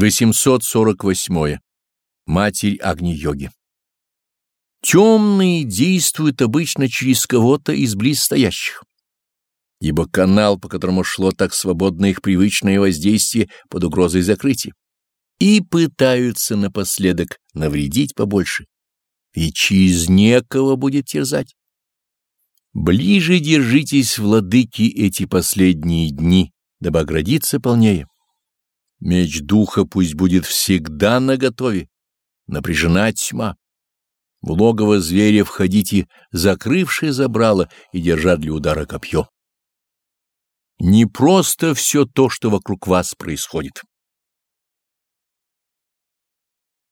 848. Матерь Агни-йоги. Темные действуют обычно через кого-то из близстоящих, ибо канал, по которому шло так свободно их привычное воздействие под угрозой закрытия, и пытаются напоследок навредить побольше, и через некого будет терзать. Ближе держитесь, владыки, эти последние дни, дабы оградиться полнее. Меч духа пусть будет всегда наготове, напряжена тьма. В логово зверя входите, закрывшие забрало и держа для удара копье. Не просто все то, что вокруг вас происходит.